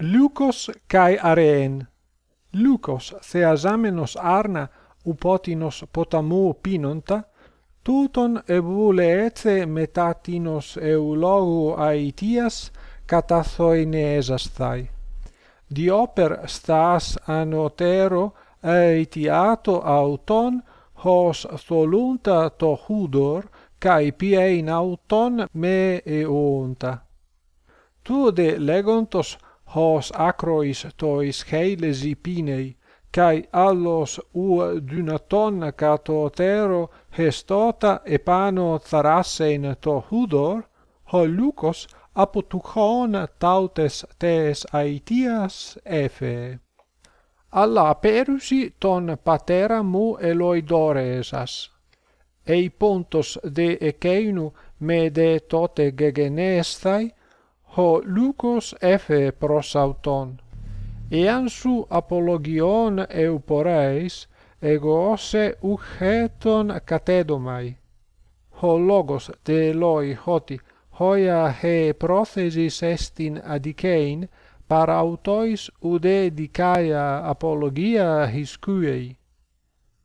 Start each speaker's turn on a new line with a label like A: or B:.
A: Λύκος καί αρέεν. Λύκος θεαζάμενος άρνα upotinos ποταμού πίνοντα, τούτον ευουλεέθε μετά τίνος ευλόγου αητίας καταθοηνέζασθαι. Διόπερ στάς ανωτέρο αητιάτο αυτον, hos solunta το χούδορ, kai piein auton me eonta. Tude legontos hos acrois tois heiles pinei, kai allos u dunaton katotero hestota epano tharasen to hudor ho lukos apotuchon tautes tes aetias efe. Alla perusi ton patera mu eloidoresas ei pontos de ekeinu me de tote gegenestai ho Lucos F. prosauton. Εάν σου απολογιών ευπορέης, εγώ σε ουχέτων κατέδομαι. Ο λόγος δε λόι ότι χοια χε πρόθεσης εστιν αδικέιν, παραουτοίς ουδέ δικαία απολογία χισκούει.